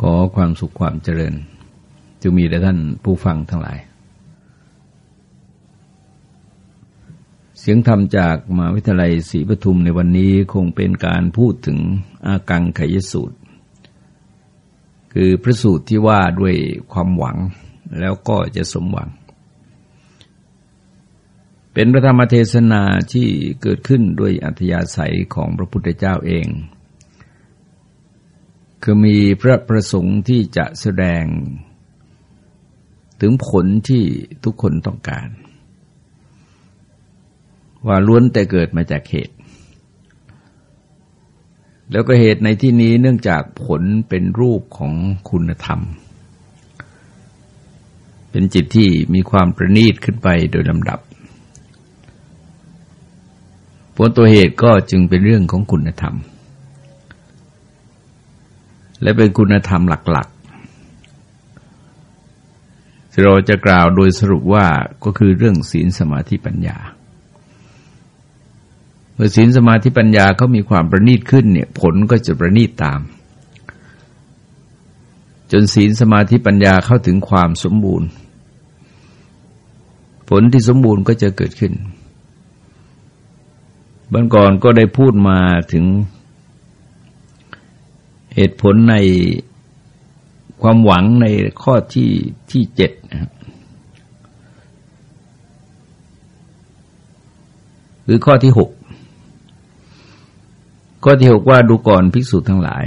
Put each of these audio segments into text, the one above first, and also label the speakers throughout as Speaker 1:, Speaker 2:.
Speaker 1: ขอความสุขความเจริญจะมีแด่ท่านผู้ฟังทั้งหลาย เสียงธรรมจากมหาวิทยาลัยศรีปทุมในวันนี้คงเป็นการพูดถึงอากังขยสูตร คือพระสูตรที่ว่าด้วยความหวังแล้วก็จะสมหวัง เป็นพระธรรมเทศนาที่เกิดขึ้นด้วยอัธยาศัยของพระพุทธเจ้าเอง คือมีพระประสงค์ที่จะแสดง ถึงผลที่ทุกคนต้องการ ว่าล้วนแต่เกิดมาจากเหตุ แล้วก็เหตุในที่นี้เนื่องจากผลเป็นรูปของคุณธรรม เป็นจิตที่มีความประณีตขึ้นไปโดยลำดับผลตัวเหตุก็จึงเป็นเรื่องของคุณธรรม และเป็นคุณธรรมหลักๆที่เราจะกล่าวโดยสรุปว่าก็คือเรื่องศีลสมาธิปัญญา เมื่อศีลสมาธิปัญญาเขามีความประณีตขึ้นเนี่ยผลก็จะประณีตตาม จนศีลสมาธิปัญญาเข้าถึงความสมบูรณ์ ผลที่สมบูรณ์ก็จะเกิดขึ้นบันก่อนก็ได้พูดมาถึง เหตุผลในความหวังในข้อที่ที่เจ็ดนะครับหรือข้อที่หกข้อที่หกว่าดูก่อนภิกษุทั้งหลาย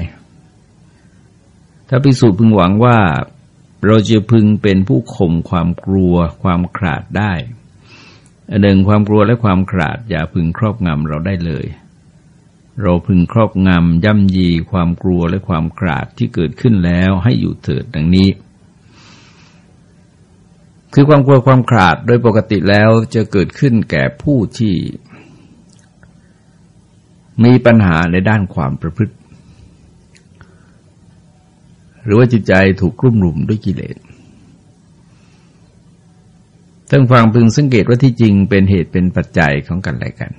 Speaker 1: ถ้าภิกษุพึงหวังว่าเราจะพึงเป็นผู้ข่มความกลัวความขาดได้หนึ่งความกลัวและความขาดอย่าพึงครอบงำเราได้เลย เราพึงครอบงำย่ำยีความกลัวและความกราดที่เกิดขึ้นแล้วให้อยู่เถิดดังนี้ คือความกลัวความกราดโดยปกติแล้วจะเกิดขึ้นแก่ผู้ที่ มีปัญหาในด้านความประพฤติ หรือว่าจิตใจถูกกลุ่มรุมด้วยกิเลสทั้งฟังพึงสังเกตว่าที่จริงเป็นเหตุเป็นปัจจัยของกันและกัน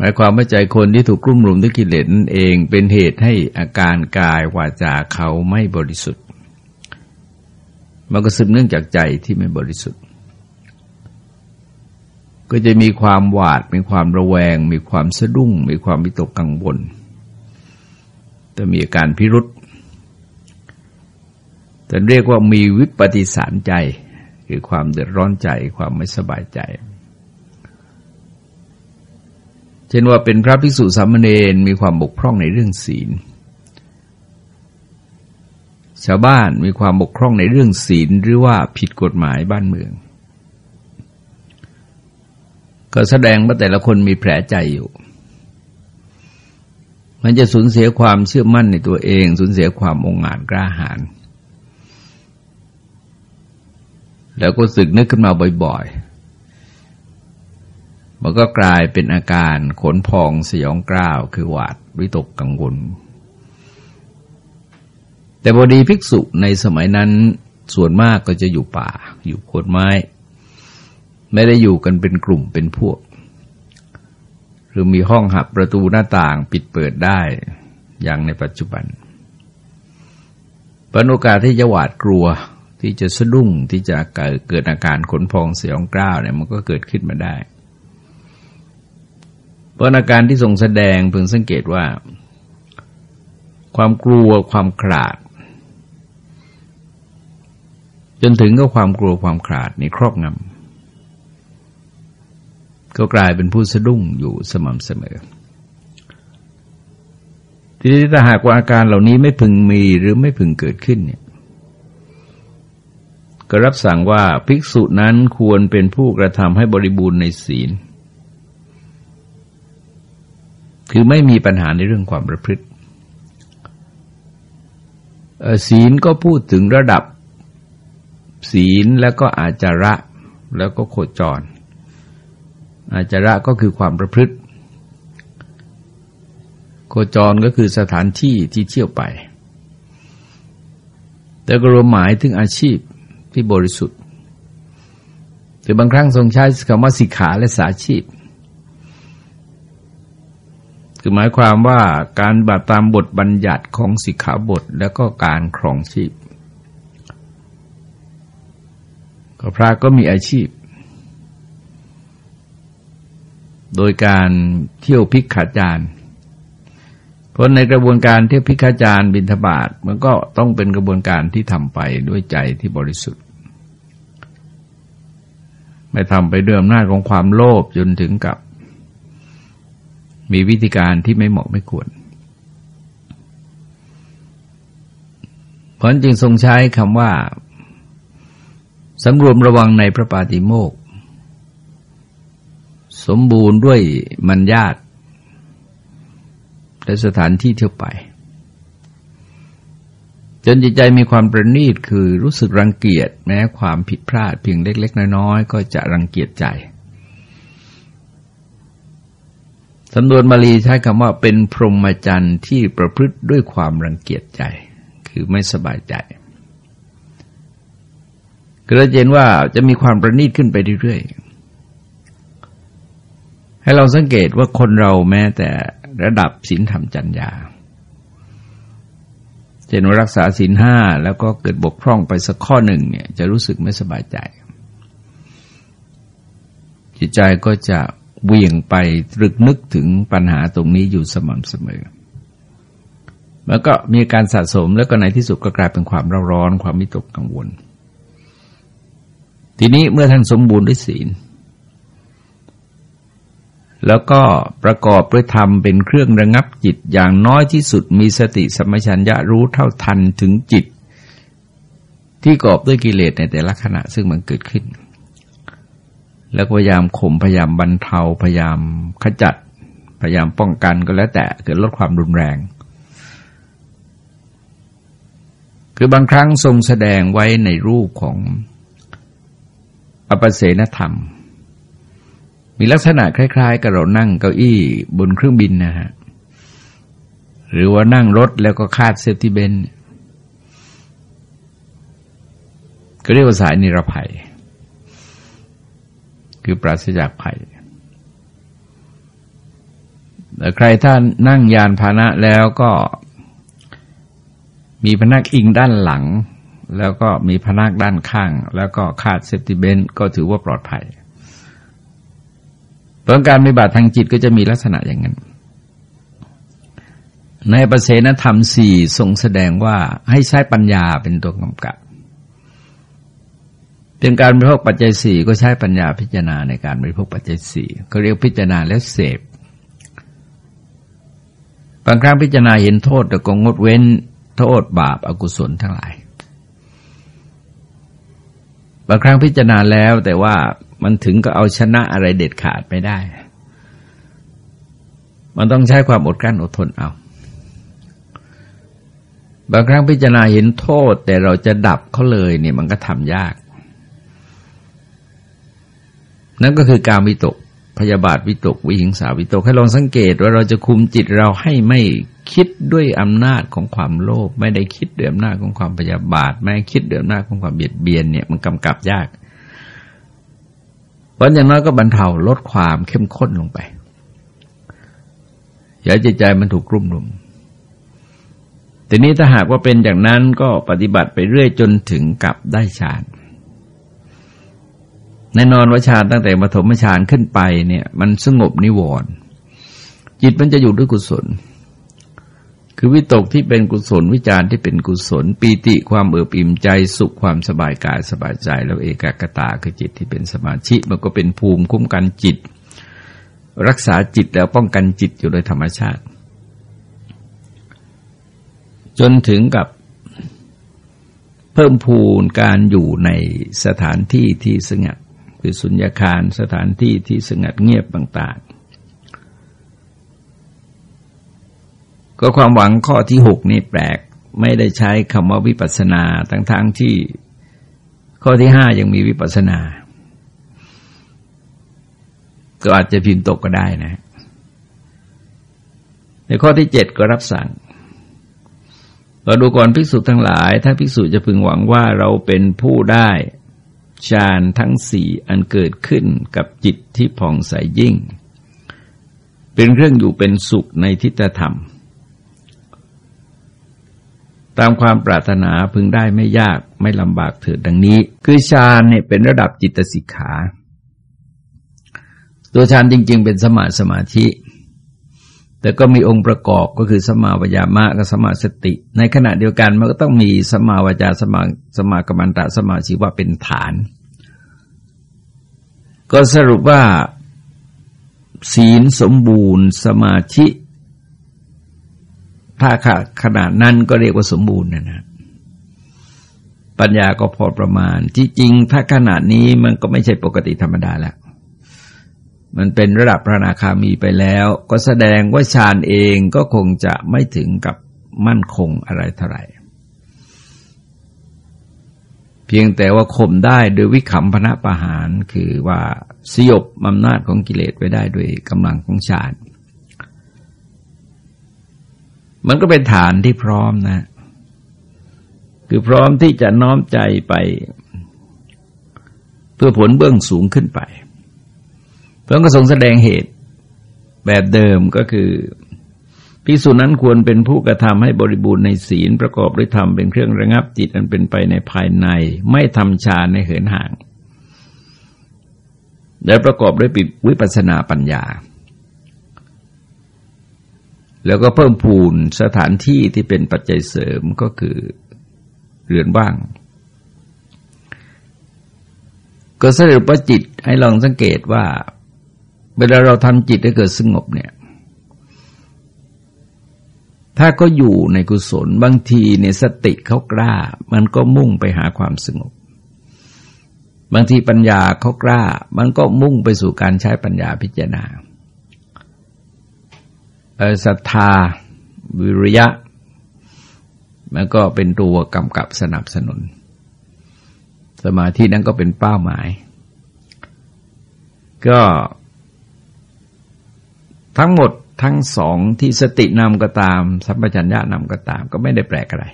Speaker 1: หมายความว่าใจคนที่ถูกกลุ่มรุมด้วยกิเลสนั่นเองเป็นเหตุให้อาการกายวาจาเขาไม่บริสุทธิ์ มันก็สืบเนื่องจากใจที่ไม่บริสุทธิ์ ก็จะมีความหวาด มีความระแวง มีความสะดุ้ง มีความวิตกกังวลแต่มีอาการพิรุษแต่เรียกว่ามีวิปฏิสารใจ คือความเดือดร้อนใจ ความไม่สบายใจ เช่นว่าเป็นพระภิกษุสามเณรมีความบกพร่องในเรื่องศีล ชาวบ้านมีความบกพร่องในเรื่องศีลหรือว่าผิดกฎหมายบ้านเมือง ก็แสดงว่าแต่ละคนมีแผลใจอยู่ มันจะสูญเสียความเชื่อมั่นในตัวเอง สูญเสียความองอาจกล้าหาญแล้วก็สึกนึกขึ้นมาบ่อยๆ มันก็กลายเป็นอาการขนพองสยองกล้าวคือหวาดวิตกกังวล แต่พอดีภิกษุในสมัยนั้นส่วนมากก็จะอยู่ป่า อยู่โคนไม้ ไม่ได้อยู่กันเป็นกลุ่มเป็นพวก หรือมีห้องหับประตูหน้าต่างปิดเปิดได้อย่างในปัจจุบันปนโอกาสที่จะหวาดกลัวที่จะสะดุ้งที่จะเกิดอาการขนพองเสียงกล้าวเนี่ยมันก็เกิดขึ้นมาได้ พราะอาการที่ทรงแสดงพึงสังเกตว่า ความกลัวความขาด จนถึงก็ความกลัวความขาดนี่ครอบงำก็กลายเป็นผู้สะดุ้งอยู่สม่ำเสมอ ทีนี้ถ้าหากว่าอาการเหล่านี้ไม่พึงมีหรือไม่พึงเกิดขึ้นเนี่ยก็รับสั่งว่าภิกษุนั้นควรเป็นผู้กระทำให้บริบูรณ์ในศีล คือไม่มีปัญหาในเรื่องความประพฤติศีลก็พูดถึงระดับศีลแล้วก็อาจาระแล้วก็โคจร อาจาระก็คือความประพฤติ โคจรก็คือสถานที่ที่เที่ยวไป แต่ก็รวมหมายถึงอาชีพที่บริสุทธิ์แต่บางครั้งทรงใช้คำว่าสิกขาและสาชีพ คือหมายความว่าการบัตตามบทบัญญัติของสิกขาบทแล้วก็การครองชีพก็พระก็มีอาชีพ โดยการเที่ยวพิกขาจารย์เพราะในกระบวนการเที่ยวพิกขาจารย์บินทบาทมันก็ต้องเป็นกระบวนการที่ทำไปด้วยใจที่บริสุทธิ์ ไม่ทำไปด้วยอำนาจของความโลภจนถึงกับ มีวิธีการที่ไม่เหมาะไม่ควร เพราะจึงทรงใช้คำว่าสำรวมระวังในพระปาติโมก สมบูรณ์ด้วยมัญญาตและสถานที่เที่ยวไป จนจิตใจมีความประณีตคือรู้สึกรังเกียจแม้ความผิดพลาดเพียงเล็ก ๆ น้อย ๆ ก็จะรังเกียจใจ สำนวนบาลีใช้คำว่าเป็นพรหมจรรย์ที่ประพฤติด้วยความรังเกียจใจ คือไม่สบายใจคือเราเห็นว่าจะมีความประณีตขึ้นไปเรื่อยๆ ให้เราสังเกตว่าคนเราแม้แต่ระดับศีลธรรมจัญญาเช่นรักษาศีลห้าแล้วก็เกิดบกพร่องไปสักข้อหนึ่งเนี่ยจะรู้สึกไม่สบายใจ จิตใจก็จะ เวียงไปตรึกนึกถึงปัญหาตรงนี้อยู่สม่ำเสมอ แล้วก็มีการสะสมแล้วก็ในที่สุดก็กลายเป็นความร้อนร้อนความมิตกกังวล ทีนี้เมื่อท่านสมบูรณ์ด้วยศีล แล้วก็ประกอบด้วยธรรมเป็นเครื่องระงับจิตอย่างน้อยที่สุดมีสติสมัชัญญะรู้เท่าทันถึงจิต ที่กอบด้วยกิเลสในแต่ละขณะซึ่งมันเกิดขึ้น แล้วพยายามข่มพยายามบรรเทาพยายามขจัด พยายามป้องกันก็แล้วแต่เกิดลดความรุนแรง คือบางครั้งทรงแสดงไว้ในรูปของอปัสเสนธรรม มีลักษณะคล้ายๆ กับเรานั่งเก้าอี้บนเครื่องบินนะฮะหรือว่านั่งรถแล้วก็คาด safety beltก็เรียกว่าสายนิรภัย คือปราศจากภัยแต่ใครท่านนั่งยานพาหนะแล้วก็มีพนักอิงด้านหลัง แล้วก็มีพนักด้านข้าง แล้วก็คาด safety belt ก็ถือว่าปลอดภัยเพราะการมีบาตทางจิตก็จะมีลักษณะอย่างนั้น ในอปัสเสนธรรมสี่ทรงแสดงว่าให้ใช้ปัญญาเป็นตัวกำกับ เป็นการบริโภคปัจจัยสี่ก็ใช้ปัญญาพิจารณาในการบริโภคปัจจัยสี่ก็เรียกพิจารณาและเสพบางครั้งพิจารณาเห็นโทษแต่ก็งดเว้นโทษบาปอากุศลทั้งหลายบางครั้งพิจารณาแล้วแต่ว่ามันถึงก็เอาชนะอะไรเด็ดขาดไม่ได้ มันต้องใช้ความอดกลั้นอดทนเอา บางครั้งพิจารณาเห็นโทษ แต่เราจะดับเขาเลยเนี่ยมันก็ทำยาก นั่นก็คือการวิตกพยาบาทวิตกวิหิงสาวิตก ให้ลองสังเกตว่าเราจะคุมจิตเราให้ไม่คิดด้วยอำนาจของความโลภไม่ได้คิดด้วยอำนาจของความพยาบาท ไม่คิดด้วยอำนาจของความเบียดเบียนเนี่ยมันกำกับยากเพราะอย่างน้อยก็บรรเทาลดความเข้มข้นลงไปอย่าใจใจมันถูกกลุ่มรุมทีนี้ถ้าหากว่าเป็นอย่างนั้นก็ปฏิบัติไปเรื่อยจนถึงกับได้ฌาน แน่นอนว่าฌานตั้งแต่ปฐมฌานขึ้นไปเนี่ย มันสงบนิวรณ์จิตมันจะอยู่ด้วยกุศล คือวิตกที่เป็นกุศลวิจารที่เป็นกุศล ปีติความเอิบอิ่มใจสุขความสบายกายสบายใจ แล้วเอกกตาคือจิตที่เป็นสมาธิมันก็เป็นภูมิคุ้มกันจิต รักษาจิตแล้วป้องกันจิตอยู่โดยธรรมชาติ จนถึงกับเพิ่มพูนการอยู่ในสถานที่ที่สงัด คือสุญญาคารสถานที่ที่สงัดเงียบต่าง ๆ ก็ความหวังข้อที่หกนี่แปลกไม่ได้ใช้คำว่าวิปัสนาทั้งๆทที่ข้อที่ห้ายังมีวิปัสนา ก็อาจจะพิมพ์ตกก็ได้นะ ในข้อที่เจ็ดก็รับสั่งเราดูก่อนภิกษุทั้งหลาย ถ้าภิกษุจะพึงหวังว่าเราเป็นผู้ได้ ฌานทั้งสี่อันเกิดขึ้นกับจิตที่ผ่องใสยิ่ง เป็นเครื่องอยู่เป็นสุขในทิฏฐธรรม ตามความปรารถนาพึงได้ไม่ยากไม่ลำบากเถิดดังนี้ คือฌานเนี่ยเป็นระดับจิตสิกขา ตัวฌานจริง ๆ เป็นสมาสมาธิ แต่ก็มีองค์ประกอบก็คือสมาวิยามะกับสมาสติ ในขณะเดียวกันมันก็ต้องมีสมาวจาสมาสมากรรมันตะสมาชีวะเป็นฐาน ก็สรุปว่า ศีลสมบูรณ์ สมาธิถ้าขนาดนั้นก็เรียกว่าสมบูรณ์นะนะปัญญาก็พอประมาณ ที่จริงถ้าขนาดนี้มันก็ไม่ใช่ปกติธรรมดาแล้ว มันเป็นระดับพระนาคามีไปแล้ว ก็แสดงว่าฌานเองก็คงจะไม่ถึงกับมั่นคงอะไรเท่าไหร่ เพียงแต่ว่าข่มได้โดยวิขำพนะประหารคือว่าสยบอำนาจของกิเลสไว้ได้ด้วยกำลังของฌานมันก็เป็นฐานที่พร้อมนะ คือพร้อมที่จะน้อมใจไป เพื่อผลเบื้องสูงขึ้นไป เพื่อก็ทรงแสดงเหตุแบบเดิมก็คือภิกษุนั้นควรเป็นผู้กระทำให้บริบูรณ์ในศีลประกอบด้วยธรรมเป็นเครื่องระงับจิตอันเป็นไปในภายใน ไม่ทำฌานในเหินห่าง และประกอบด้วยปิวิปัสนาปัญญา แล้วก็เพิ่มพูนสถานที่ที่เป็นปัจจัยเสริมก็คือเรือนว่าง ก็สรุปว่าจิตให้ลองสังเกตว่า เวลาเราทำจิตให้เกิดสงบเนี่ย ถ้าก็อยู่ในกุศลบางทีเนี่ยสติเขากล้า มันก็มุ่งไปหาความสงบ บางทีปัญญาเขากล้า มันก็มุ่งไปสู่การใช้ปัญญาพิจารณาศรัทธา วิริยะ มันก็เป็นตัวกำกับสนับสนุน สมาธินั้นก็เป็นเป้าหมาย ก็ ทั้งหมดทั้งสองที่สตินำก็ตาม สัมปชัญญะนำก็ตาม ก็ไม่ได้แปลกอะไร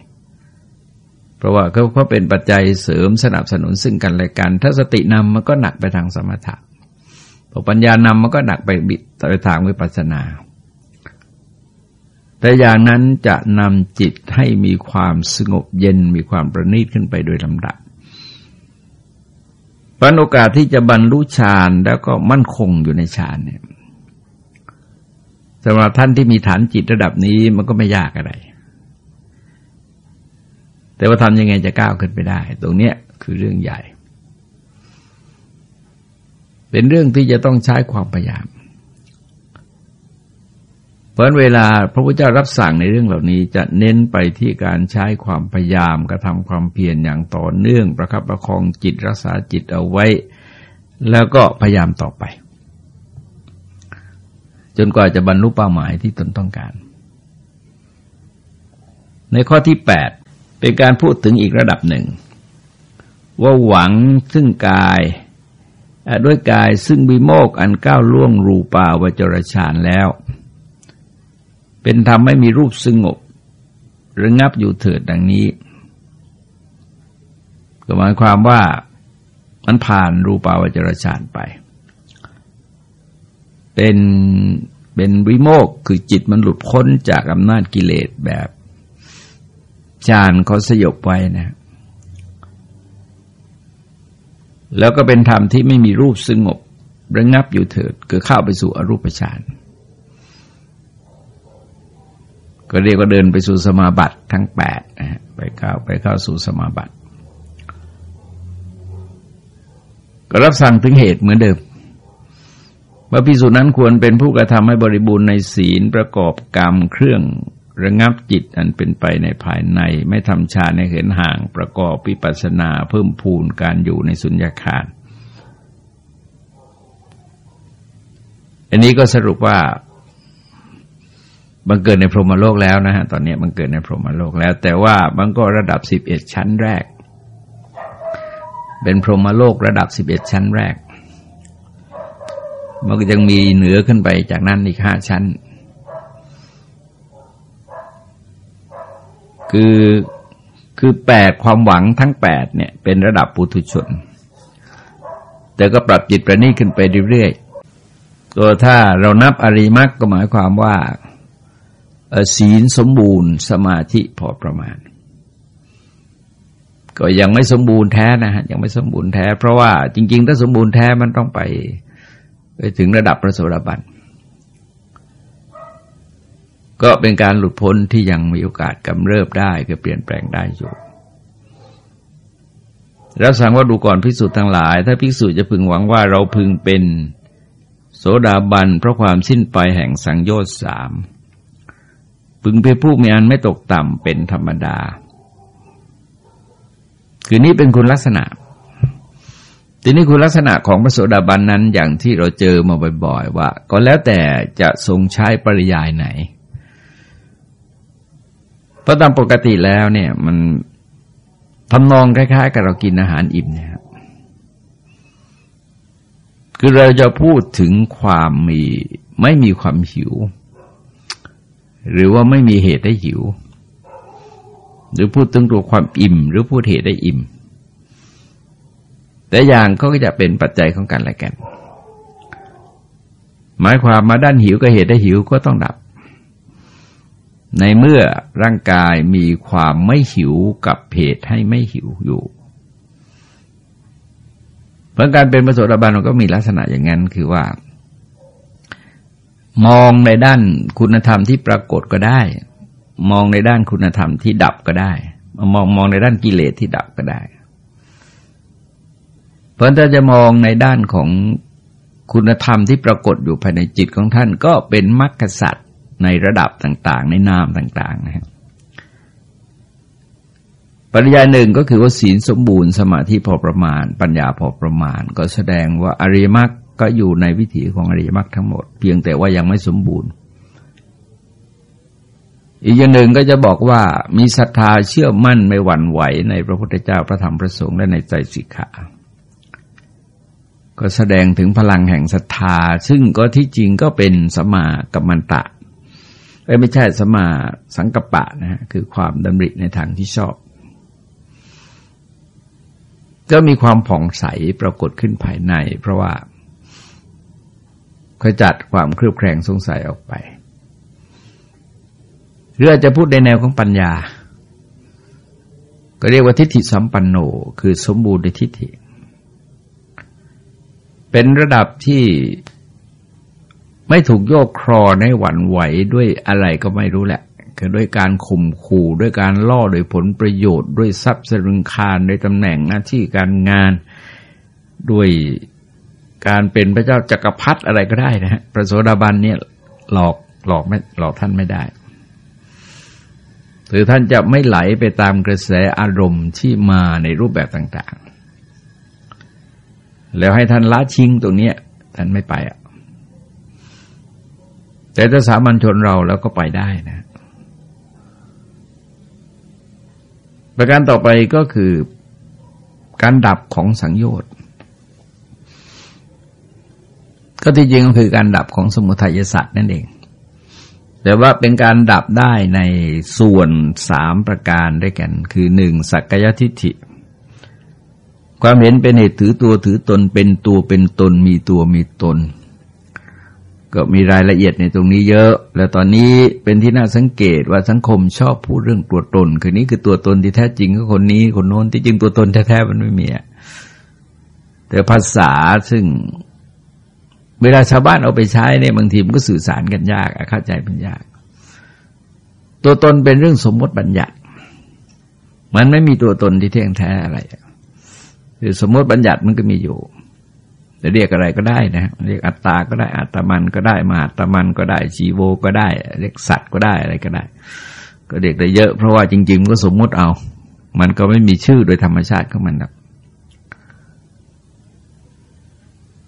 Speaker 1: เพราะว่าเขาเขาเป็นปัจจัยเสริมสนับสนุนซึ่งกันและกัน ถ้าสตินำมันก็หนักไปทางสมถะพอปัญญานำมันก็หนักไปบิดไปทางวิปัสสนา แต่อย่างนั้นจะนำจิตให้มีความสงบเย็นมีความประณีตขึ้นไปโดยลำดับปัญโอกาสที่จะบรรลุฌานแล้วก็มั่นคงอยู่ในฌานเนี่ย สำหรับท่านที่มีฐานจิตระดับนี้มันก็ไม่ยากอะไร แต่ว่าทำยังไงจะก้าวขึ้นไปได้ ตรงเนี้ยคือเรื่องใหญ่ เป็นเรื่องที่จะต้องใช้ความพยายาม เพราะเวลาพระพุทธเจ้ารับสั่งในเรื่องเหล่านี้ จะเน้นไปที่การใช้ความพยายามกระทำความเพียรอย่างต่อเนื่อง ประคับประคองจิตรักษาจิตเอาไว้ แล้วก็พยายามต่อไป จนกว่าจะบรรลุเป้าหมายที่ตนต้องการ ในข้อที่แปดเป็นการพูดถึงอีกระดับหนึ่ง ว่าหวังซึ่งกายด้วยกายซึ่งวิโมกอันก้าวล่วงรูปาวจรชานแล้ว เป็นธรรมไม่มีรูปสงบระงับอยู่เถิดดังนี้ก็หมายความว่ามันผ่านรูปาวจรชานไป เป็นเป็นวิโมกคือจิตมันหลุดพ้นจากอำนาจกิเลสแบบฌานเขาสยบไว้นะ แล้วก็เป็นธรรมที่ไม่มีรูปสงบระงับอยู่เถิดคือเข้าไปสู่อรูปฌานก็เรียกว่าเดินไปสู่สมาบัติทั้งแปดนะไปเข้าไปเข้าสู่สมาบัติ ก็รับสั่งถึงเหตุเหมือนเดิม ว่าพิสูจนั้นควรเป็นผู้กระทำให้บริบูรณ์ในศีลประกอบกรรมเครื่องระงับจิตอันเป็นไปในภายใน ไม่ทำฌานในเห็นห่างประกอบปิปัสนาเพิ่มพูนการอยู่ในสุญญาคารอันนี้ก็สรุปว่าบังเกิดในพรหมโลกแล้วนะฮะตอนนี้บังเกิดในพรหมโลกแล้ว แต่ว่ามันก็ระดับสิบเอ็ดชั้นแรก เป็นพรหมโลกระดับสิบเอ็ดชั้นแรก มันก็ยังมีเหนือขึ้นไปจากนั้นอีกห้าชั้น คือคือแปดความหวังทั้งแปดเนี่ย เป็นระดับปุถุชน แต่ก็ปรับจิตประณีขึ้นไปเรื่อยๆก็ถ้าเรานับอริมักก็หมายความว่าศีลสมบูรณ์สมาธิพอประมาณ ก็ยังไม่สมบูรณ์แท้นะฮะยังไม่สมบูรณ์แท้ เพราะว่าจริง ๆ ถ้าสมบูรณ์แท้มันต้องไป ไปถึงระดับพระโสดาบัน ก็เป็นการหลุดพ้นที่ยังมีโอกาสกำเริบได้ก็เปลี่ยนแปลงได้อยู่แล้วสั่งว่าดูก่อนพิสูจน์ทั้งหลาย ถ้าพิสูจน์จะพึงหวังว่าเราพึงเป็นโสดาบันเพราะความสิ้นไปแห่งสังโยชน์สามพึงเป็นผู้มีอันไม่ตกต่ำเป็นธรรมดา คือนี้เป็นคุณลักษณะ ทีนี้คุณลักษณะของพระโสดาบันนั้นอย่างที่เราเจอมาบ่อยๆว่า ก็แล้วแต่จะทรงใช้ปริยายไหน เพราะตามปกติแล้วเนี่ยมันทำนองคล้ายๆ กับเรากินอาหารอิ่มเนี่ยคือเราจะพูดถึงความมีไม่มีความหิว หรือว่าไม่มีเหตุได้หิว หรือพูดถึงตัวความอิ่ม หรือพูดเหตุได้อิ่ม แต่อย่างก็จะเป็นปัจจัยของกันและกัน หมายความมาด้านหิวกับเหตุได้หิวก็ต้องดับ ในเมื่อร่างกายมีความไม่หิวกับเหตุให้ไม่หิวอยู่เพราะการเป็นพระโสดาบันก็มีลักษณะอย่างนั้นคือว่า มองในด้านคุณธรรมที่ปรากฏก็ได้ มองในด้านคุณธรรมที่ดับก็ได้ มองมองในด้านกิเลสที่ดับก็ได้ เพราะถ้าจะมองในด้านของคุณธรรมที่ปรากฏอยู่ภายในจิตของท่านก็เป็นมรรคสัตวในระดับต่าง ๆ ในนามต่าง ๆ นะครับปริยายหนึ่งก็คือว่าศีลสมบูรณ์สมาธิพอประมาณ ปัญญาพอประมาณ ก็แสดงว่าอริยมรรคก็อยู่ในวิถีของอริยมรรคทั้งหมด เพียงแต่ว่ายังไม่สมบูรณ์ อีกอย่างหนึ่งก็จะบอกว่ามีศรัทธาเชื่อมั่นไม่หวั่นไหวในพระพุทธเจ้าพระธรรมพระสงฆ์และในใจสิกขา ก็แสดงถึงพลังแห่งศรัทธา ซึ่งก็ที่จริงก็เป็นสมากัมมันตะไม่ใช่สมาสังกปะนะฮะคือความดำริในทางที่ชอบ ก็มีความผ่องใสปรากฏขึ้นภายใน เพราะว่าขจัดความเครือบแคลงสงสัยออกไปหรืออาจจะพูดในแนวของปัญญา ก็เรียกว่าทิฏฐิสัมปันโน คือสมบูรณ์ในทิฏฐิ เป็นระดับที่ไม่ถูกโยกครอในหวั่นไหวด้วยอะไรก็ไม่รู้แหละคือด้วยการข่มขู่ด้วยการล่อโดยผลประโยชน์ ด้วยทรัพย์สรึงคารด้วยตำแหน่งหน้าที่การงานด้วยการเป็นพระเจ้าจักรพรรดิอะไรก็ได้นะฮะพระโสดาบันเนี่ยหลอกหลอกไม่หลอกท่านไม่ได้ หรือท่านจะไม่ไหลไปตามกระแสอารมณ์ที่มาในรูปแบบต่าง แล้วให้ท่านละชิงตรงนี้ท่านไม่ไปอะ แต่ถ้าสามัญชนเราแล้วก็ไปได้นะ ประการต่อไปก็คือการดับของสังโยชน์ ก็ที่จริงก็คือการดับของสมุทัยสัตว์นั่นเอง แต่ว่าเป็นการดับได้ในส่วนสามประการด้วยกัน คือหนึ่งสักยทิฏฐิ ความเห็นเป็นเหตุถือตัวถือตนเป็นตัวเป็นตนมีตัวมีตน ก็มีรายละเอียดในตรงนี้เยอะ แล้วตอนนี้เป็นที่น่าสังเกตว่าสังคมชอบพูดเรื่องตัวตน คือนี้คือตัวตนที่แท้จริงก็คนนี้คนโน้นที่จริงตัวตนแท้ๆมันไม่มีแต่ภาษาซึ่งเวลาชาวบ้านเอาไปใช้เนี่ยบางทีมันก็สื่อสารกันยากเข้าใจมันยาก ตัวตนเป็นเรื่องสมมติบัญญัติ มันไม่มีตัวตนที่เที่ยงแท้อะไร คือสมมติบัญญัติมันก็มีอยู่จะเรียกอะไรก็ได้นะเรียกอัตตาก็ได้อัตมันก็ได้มาอัตมันก็ได้ชีโวก็ได้ เรียกสัตว์ก็ได้อะไรก็ได้ ก็เรียกได้เยอะ เพราะว่าจริงๆมันก็สมมติเอา มันก็ไม่มีชื่อโดยธรรมชาติของมันนะ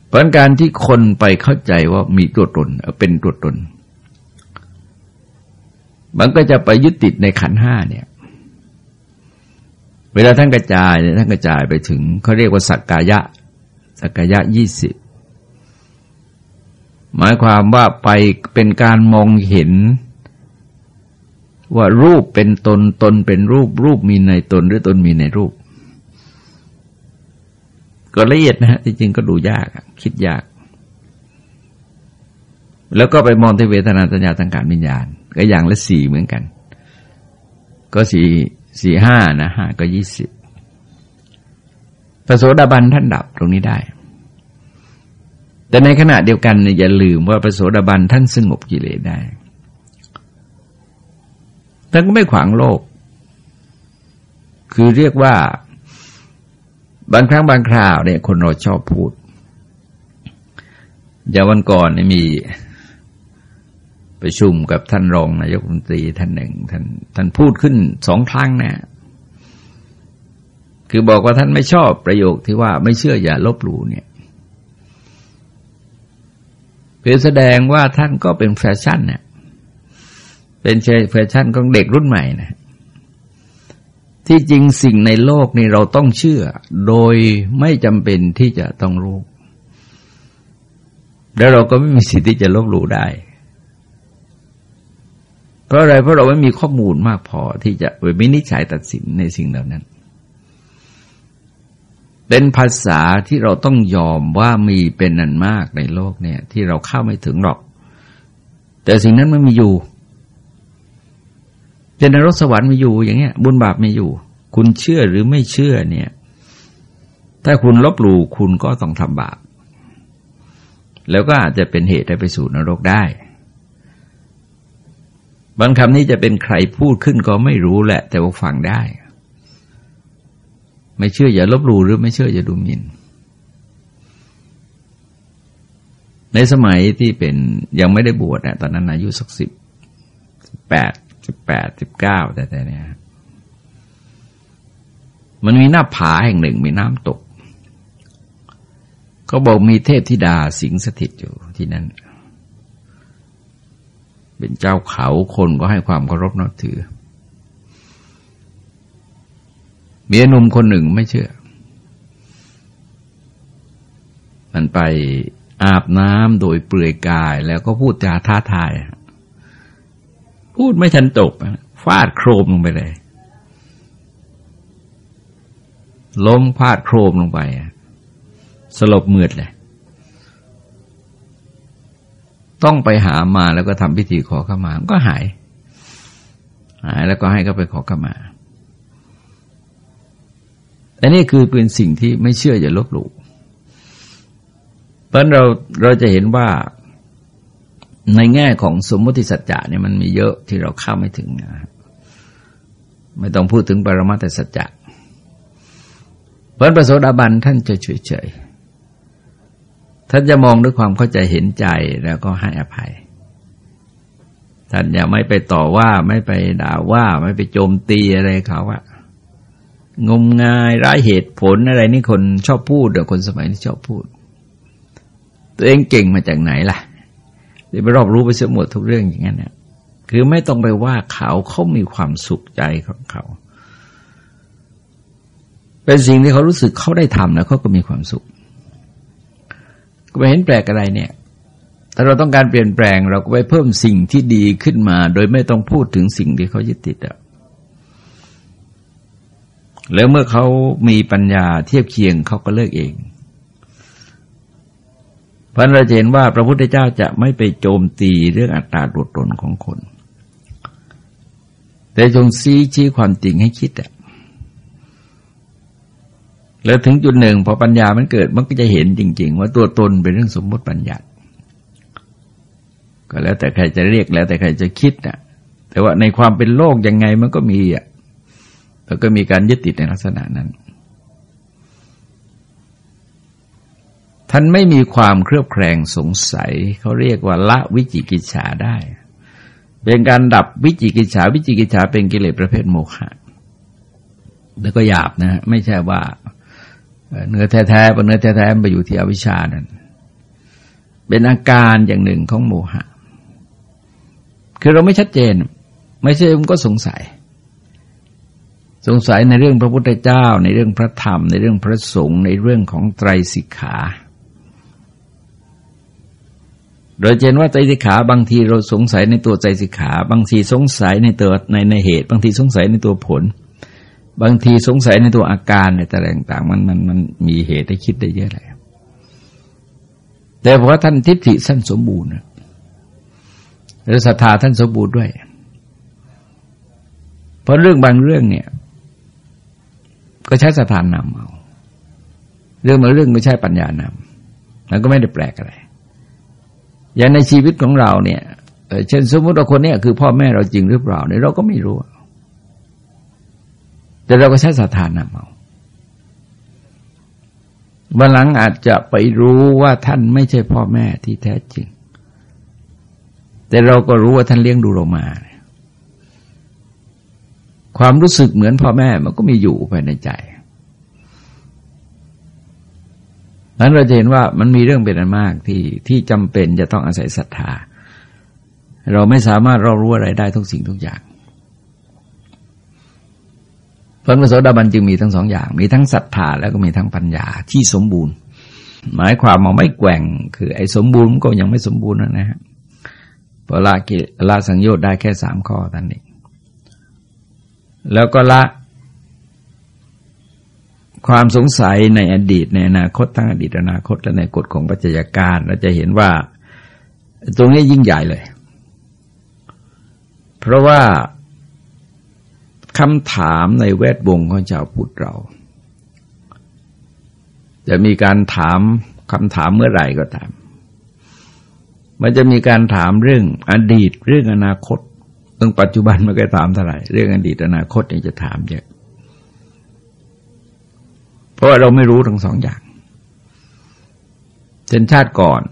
Speaker 1: เพราะการที่คนไปเข้าใจว่ามีตัวตนเป็นตัวตน มันก็จะไปยึดติดในขันห้าเนี่ย เวลาท่านกระจายเนี่ยท่านกระจายไปถึงเขาเรียกว่าสักกายะ สักกายะยี่สิบหมายความว่าไปเป็นการมองเห็น ว่ารูปเป็นตนตนเป็นรูป รูปมีในตนหรือตนมีในรูป ก็ละเอียดนะฮะจริงๆก็ดูยากคิดยาก แล้วก็ไปมองที่เวทนาสัญญาทางการวิญญาณ ก็อย่างละสี่เหมือนกัน ก็สี่ สี่ห้านะห้าก็ยี่สิบพระโสดาบันท่านดับตรงนี้ได้ แต่ในขณะเดียวกันเนี่ยอย่าลืมว่าพระโสดาบันท่านสงบกิเลสได้ท่านก็ไม่ขวางโลก คือเรียกว่า บางครั้งบางคราวเนี่ยคนเราชอบพูด อย่างวันก่อนเนี่ยมี ประชุมกับท่านรองนายกรัฐมนตรีท่านหนึ่งท่านท่านพูดขึ้นสองครั้งนะ คือบอกว่าท่านไม่ชอบประโยคที่ว่าไม่เชื่ออย่าลบหลู่เนี่ยเพื่อแสดงว่าท่านก็เป็นแฟชั่นเนี่ยเป็นแฟชั่นของเด็กรุ่นใหม่นะที่จริงสิ่งในโลกนี้เราต้องเชื่อ โดยไม่จำเป็นที่จะต้องรู้ แล้วเราก็ไม่มีสิทธิ์ที่จะลบหลู่ได้ เพราะอะไรเพราะเราไม่มีข้อมูลมากพอที่จะไปวินิจฉัยตัดสินในสิ่งเหล่านั้น เป็นภาษาที่เราต้องยอมว่ามีเป็นนันมากในโลกเนี่ย ที่เราเข้าไม่ถึงหรอก แต่สิ่งนั้นมันมีอยู่เจะนรกสวรรค์มีอยู่อย่างเงี้ย บุญบาปไม่อยู่ คุณเชื่อหรือไม่เชื่อเนี่ย ถ้าคุณลบหลู่คุณก็ต้องทำบาปแล้วก็อาจจะเป็นเหตุให้ไปสู่นรกได้ บางคำนี้จะเป็นใครพูดขึ้นก็ไม่รู้แหละ แต่ว่าฟังได้ ไม่เชื่ออย่าลบหลู่หรือไม่เชื่ออย่าดูหมิ่นในสมัยที่เป็นยังไม่ได้บวชนะตอนนั้นอายุสักสิบแปดสิบแปดสิบเก้าแต่แต่เนี่ยมันมีหน้าผาแห่งหนึ่งมีน้ำตกก็บอกมีเทพธิดาสิงสถิตอยู่ที่นั่น เป็นเจ้าเขาคนก็ให้ความเคารพนับถือ เมียหนุ่มคนหนึ่งไม่เชื่อ มันไปอาบน้ำโดยเปลือยกายแล้วก็พูดจาท้าทาย พูดไม่ทันจบฟาดโครมลงไปเลย ล้มฟาดโครมลงไป สลบเมือดเลย ต้องไปหามาแล้วก็ทำพิธีขอขมาก็หาย หายแล้วก็ให้เขาไปขอขมาอันนี้คือเป็นสิ่งที่ไม่เชื่ออย่าลบหลู่เพราะเราเราจะเห็นว่าในแง่ของสมมติสัจจะเนี่ยมันมีเยอะที่เราเข้าไม่ถึงนะไม่ต้องพูดถึงปรมาตสัจจะเพราะพระโสดาบันท่านจะเฉยๆ ท่านจะมองด้วยความเข้าใจเห็นใจแล้วก็ให้อภัย ท่านอย่าไม่ไปต่อว่าไม่ไปด่าว่าไม่ไปโจมตีอะไรเขาอะงมงายร้ายเหตุผลอะไรนี่คนชอบพูดเดี๋ยวคนสมัยนี้ชอบพูด ตัวเองเก่งมาจากไหนล่ะเดี๋ยวไปรอบรู้ไปเสียหมดทุกเรื่องอย่างนั้นเนี่ยคือไม่ต้องไปว่าเขาเขามีความสุขใจของเขา เป็นสิ่งที่เขารู้สึกเขาได้ทำแล้วเขาก็มีความสุข ไปเห็นแปลกอะไรเนี่ย ถ้าเราต้องการเปลี่ยนแปลงเราก็ไปเพิ่มสิ่งที่ดีขึ้นมา โดยไม่ต้องพูดถึงสิ่งที่เขายึดติดอะแล้วเมื่อเขามีปัญญาเทียบเคียงเขาก็เลิกเองพราะเราเห็นว่าพระพุทธเจ้าจะไม่ไปโจมตีเรื่องอัตตาตัวตนของคน แต่จงซีชี้ความจริงให้คิดอะ แล้วถึงจุดหนึ่งพอปัญญามันเกิดมันก็จะเห็นจริง ๆ ว่าตัวตนเป็นเรื่องสมมติปัญญาก็แล้วแต่ใครจะเรียกแล้วแต่ใครจะคิดอะแต่ว่าในความเป็นโลกยังไงมันก็มีอะแล้วก็มีการยึดติดในลักษณะนั้น ท่านไม่มีความเครือบแคลงสงสัย เขาเรียกว่าละวิจิกิจฉาได้ เป็นการดับวิจิกิจฉาวิจิกิจฉาเป็นกิเลสประเภทโมฆะแล้วก็หยาบนะ ไม่ใช่ว่า เนื้อแท้ๆเป็นเนื้อแท้ๆไปอยู่ที่อวิชชานั่นเป็นอาการอย่างหนึ่งของโมหะ คือเราไม่ชัดเจน ไม่ใช่มันก็สงสัย สงสัยในเรื่องพระพุทธเจ้า ในเรื่องพระธรรม ในเรื่องพระสงฆ์ในเรื่องของไตรสิกขา โดยเห็นว่าใจสิกขาบางทีเราสงสัยในตัวใจสิกขา บางทีสงสัยในตัวในในเหตุ บางทีสงสัยในตัวผล บางทีสงสัยในตัวอาการในแต่ต่างๆมันมันมันมีเหตุให้คิดได้เยอะเลยแต่เพราะท่านทิฏฐิสั้นสมบูรณ์หรือศรัทธาท่านสมบูรณ์ด้วย เพราะเรื่องบางเรื่องเนี่ย ก็ใช้ศรัทานนำเอาเรื่องบางเรื่องไม่ใช่ปัญญานำแล้วก็ไม่ได้แปลกอะไร อย่างในชีวิตของเราเนี่ยเช่นสมมติว่าคนนี้คือพ่อแม่เราจริงหรือเปล่าเนี่ยเราก็ไม่รู้ แต่เราก็ใช้ศรัทธานำเอาวันหลังอาจจะไปรู้ว่าท่านไม่ใช่พ่อแม่ที่แท้จริง แต่เราก็รู้ว่าท่านเลี้ยงดูเรามา ความรู้สึกเหมือนพ่อแม่มันก็มีอยู่ภายในใจนั้นเราจะเห็นว่ามันมีเรื่องเป็นอันมากที่ที่จำเป็นจะต้องอาศัยศรัทธา เราไม่สามารถเรารู้อะไรได้ทุกสิ่งทุกอย่าง พระโสดาบันจึงมีทั้งสองอย่าง มีทั้งศรัทธาแล้วก็มีทั้งปัญญาที่สมบูรณ์ หมายความว่าไม่แกว่ง คือไอ้สมบูรณ์ก็ยังไม่สมบูรณ์นะฮะพอละกิละสังโยชน์ได้แค่สามข้อตันเองแล้วก็ละ ความสงสัยในอดีตในอนาคตทั้งอดีตอนาคตและในกฎของปัจจัยการเราจะเห็นว่า ตรงนี้ยิ่งใหญ่เลย เพราะว่า คำถามในแวดวงของชาวพุทธเรา จะมีการถามคำถามเมื่อไหร่ก็ตาม มันจะมีการถามเรื่องอดีตเรื่องอนาคตเรื่องปัจจุบันไม่เคยถามเท่าไหร่เรื่องอดีตอนาคตนี่จะถามเยอะเพราะาเราไม่รู้ทั้งสองอย่างเช่นชาติก่อน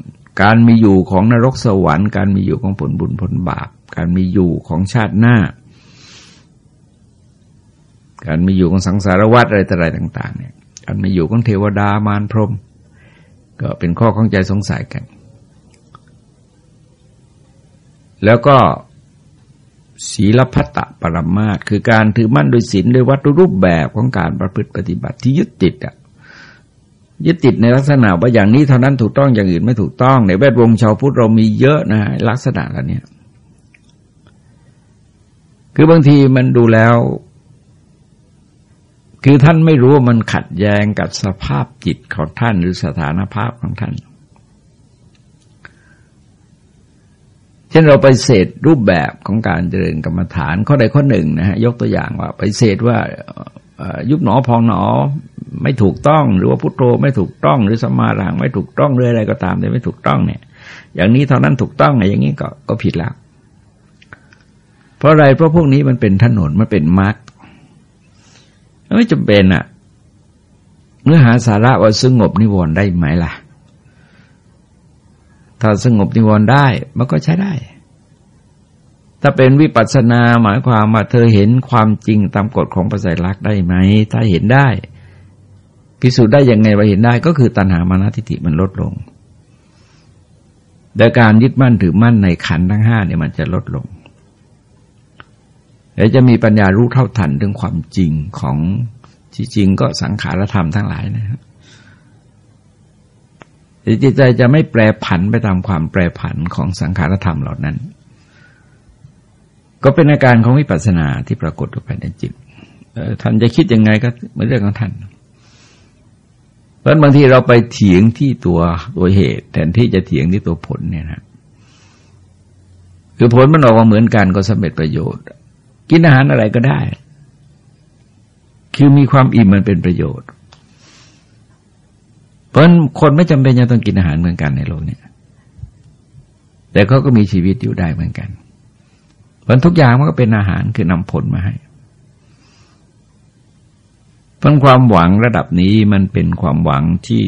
Speaker 1: การมีอยู่ของนรกสวรรค์ การมีอยู่ของผลบุญผลบาป การมีอยู่ของชาติหน้า การมีอยู่ของสังสารวัฏอะไรต่อะไรต่าง ๆ เนี่ยการมีอยู่ของเทวดามารพรหมก็เป็นข้อข้องใจสงสัยกัน แล้วก็ศีลพัตตปรมาตคือการถือมั่นโดยศีลโดยวัตถุรูปแบบของการประพฤติปฏิบัติที่ยึดติดอะยึดติดในลักษณะว่าอย่างนี้เท่านั้นถูกต้องอย่างอื่นไม่ถูกต้องในแวดวงชาวพุทธเรามีเยอะนะลักษณะเหล่านี้คือบางทีมันดูแล้ว คือท่านไม่รู้ว่ามันขัดแย้งกับสภาพจิตของท่านหรือสถานภาพของท่าน เช่นเราไปเสดรูปแบบของการเจริญกรรมฐานข้อใดข้อหนึ่งนะฮะยกตัวอย่างว่า ไปเสดว่ายุบหนอพองหนอไม่ถูกต้อง หรือว่าพุทโธไม่ถูกต้อง หรือสมาธิไม่ถูกต้องหรืออะไรก็ตามแต่ไม่ถูกต้องเนี่ย อย่างนี้เท่านั้นถูกต้องไงอย่างนี้ก็ก็ผิดแล้วเพราะอะไรเพราะพวกนี้มันเป็นถนนมันเป็นมารรค ไม่จำเป็นอะเนื้อหาสาระว่าสงบนิวรณ์ได้ไหมล่ะ ถ้าสงบนิวรณ์ได้มันก็ใช้ได้ ถ้าเป็นวิปัสสนาหมายความว่าเธอเห็นความจริงตามกฎของปัจจัยลักได้ไหม ถ้าเห็นได้ พิสูจน์ได้ยังไงว่าเห็นได้ ก็คือตัณหามานะทิฏฐิมันลดลงแต่การยึดมั่นถือมั่นในขันทั้งห้าเนี่ยมันจะลดลง แล้วจะมีปัญญารู้เท่าทันเรื่องความจริงของที่จริงก็สังขารธรรมทั้งหลายนะครับจิตใจจะไม่แปรผันไปตามความแปรผันของสังขารธรรมเหล่านั้น ก็เป็นอาการของวิปัสสนาที่ปรากฏออกไปในจิตท่านจะคิดยังไงก็เป็นเรื่องของท่านเพราะบางทีเราไปเถียงที่ตัวตัวเหตุ แทนที่จะเถียงที่ตัวผลเนี่ยนะคือผลมันออกมาเหมือนกันก็สำเร็จประโยชน์ กินอาหารอะไรก็ได้ คือมีความอิ่มมันเป็นประโยชน์ เพราะคนไม่จำเป็นจะต้องกินอาหารเหมือนกันในโลกนี้แต่เขาก็มีชีวิตอยู่ได้เหมือนกันเพราะทุกอย่างมันก็เป็นอาหารคือนำผลมาให้เพราะความหวังระดับนี้มันเป็นความหวังที่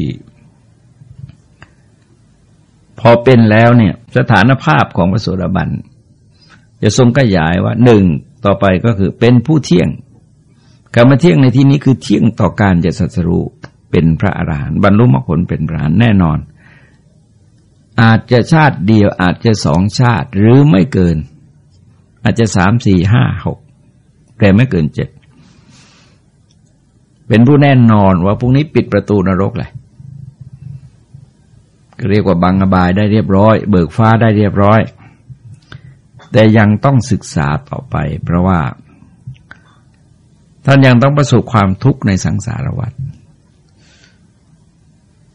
Speaker 1: พอเป็นแล้วเนี่ย สถานภาพของพระโสดาบันจะทรงขยายว่าหนึ่ง ต่อไปก็คือเป็นผู้เที่ยงกรรมเที่ยงในที่นี้คือเที่ยงต่อการจะสัสรู้เป็นพระอรหันต์บรรลุมรรคผลเป็นพระอรหันต์แน่นอน อาจจะชาติเดียวอาจจะสองชาติหรือไม่เกิน อาจจะสามสี่ห้าหกแต่ไม่เกินเจ็ดเป็นผู้แน่นอนว่าพรุ่งนี้ปิดประตูนรกเลยเรียกว่าบังอบายได้เรียบร้อย เบิกฟ้าได้เรียบร้อย แต่ยังต้องศึกษาต่อไป เพราะว่าท่านยังต้องประสบความทุกข์ในสังสารวัฏ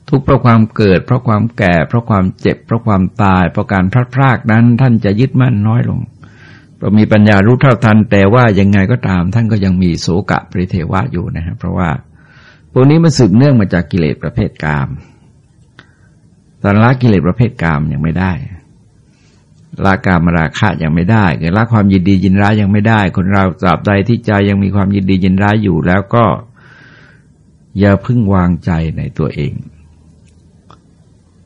Speaker 1: ทุกข์เพราะความเกิด เพราะความแก่ เพราะความเจ็บ เพราะความตาย เพราะการพลัดพรากนั้น ท่านจะยึดมั่นน้อยลงเพราะมีปัญญารู้เท่าทัน แต่ว่ายังไงก็ตาม ท่านก็ยังมีโสกะปริเทวะอยู่นะครับเพราะว่าพวกนี้มันสืบเนื่องมาจากกิเลสประเภทกามตอนละกิเลสประเภทกามยังไม่ได้ ละกามราคะยังไม่ได้เกิดละความยินดียินร้ายยังไม่ได้ คนเราตราบใดที่ใจยังมีความยินดียินร้ายอยู่แล้วก็ อย่าพึ่งวางใจในตัวเอง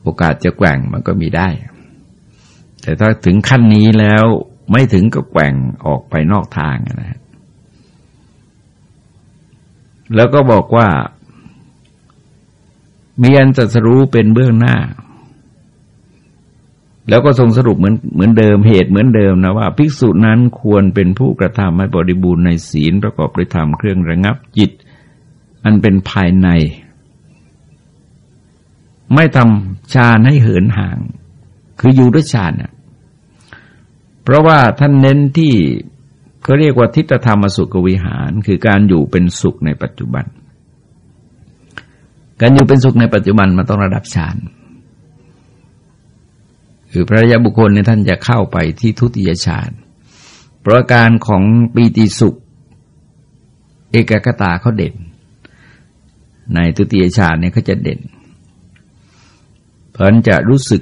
Speaker 1: โอกาสจะแกว่งมันก็มีได้ แต่ถ้าถึงขั้นนี้แล้วไม่ถึงก็แกว่งออกไปนอกทางนะแล้วก็บอกว่า มีอันจัสรู้เป็นเบื้องหน้า แล้วก็ทรงสรุปเหมือนเหมือนเดิมเหตุเหมือนเดิมนะว่า ภิกษุนั้นควรเป็นผู้กระทำให้บริบูรณ์ในศีลประกอบด้วยธรรมเครื่องระงับจิต อันเป็นภายใน ไม่ทำฌานให้เหินห่าง คืออยู่ด้วยฌานเน่ยเพราะว่าท่านเน้นที่เขาเรียกว่าทิฏฐธรรมสุขวิหาร คือการอยู่เป็นสุขในปัจจุบัน การอยู่เป็นสุขในปัจจุบันมันต้องระดับฌาน คือพระยาบุคคลเนี่ยท่านจะเข้าไปที่ทุติยฌานเพราะการของปีติสุข เอกกตาเขาเด่น ในทุติยฌานเนี่ยเขาจะเด่น เพราะนั้นจะรู้สึก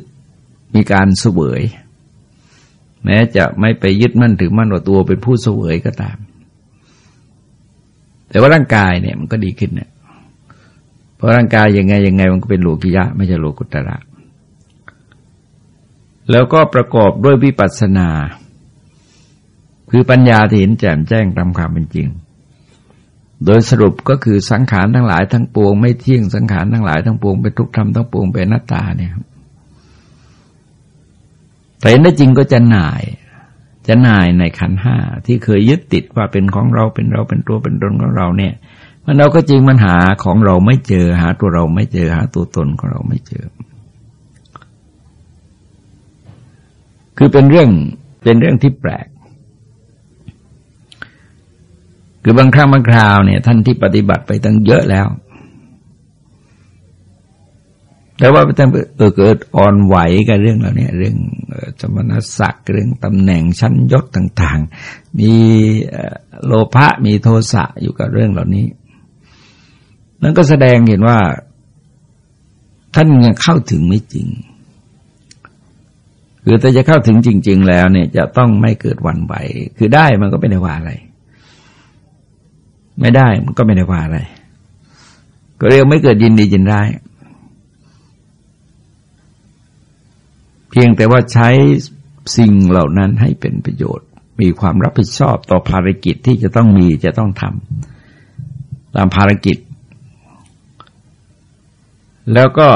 Speaker 1: มีการเสวย แม้จะไม่ไปยึดมั่นถือมั่นว่าตัวเป็นผู้เสวยก็ตาม แต่ว่าร่างกายเนี่ยมันก็ดีขึ้นเนี่ยเพราะร่างกายยังไงยังไงมันก็เป็นโลกิยะ ไม่ใช่โลกุตระ แล้วก็ประกอบด้วยวิปัสสนา คือปัญญาที่เห็นแจ่มแจ้งตามความเป็นจริง โดยสรุปก็คือสังขารทั้งหลายทั้งปวงไม่เที่ยงสังขารทั้งหลายทั้งปวงเป็นทุกข์ธรรมทั้งปวงเป็นนัตตาเนี่ยแต่เห็นได้จริงก็จะหน่าย จะหน่ายในขันห้าที่เคยยึดติดว่าเป็นของเราเป็นเราเป็นตัวเป็นตนของเราเนี่ยมันเราก็จริงมันหาของเราไม่เจอหาตัวเราไม่เจอหาตัวตนของเราไม่เจอ คือเป็นเรื่องเป็นเรื่องที่แปลก คือบางครั้งบางคราวเนี่ย ท่านที่ปฏิบัติไปตั้งเยอะแล้ว แต่ว่าท่านเออเกิดอ่อนไหวกับเรื่องเหล่านี้เรื่องสมณศักดิ์เรื่องตำแหน่งชั้นยศต่าง ๆ มีโลภะมีโทสะอยู่กับเรื่องเหล่านี้ นั่นก็แสดงเห็นว่า ท่านยังเข้าถึงไม่จริง คือแต่จะเข้าถึงจริง ๆ แล้วเนี่ยจะต้องไม่เกิดวันไหว คือได้มันก็ไม่ได้ว่าอะไร ไม่ได้มันก็ไม่ได้ว่าอะไร ก็เรียกไม่เกิดยินดียินร้าย เพียงแต่ว่าใช้สิ่งเหล่านั้นให้เป็นประโยชน์ มีความรับผิดชอบต่อภารกิจที่จะต้องมีจะต้องทำตามภารกิจ แล้วก็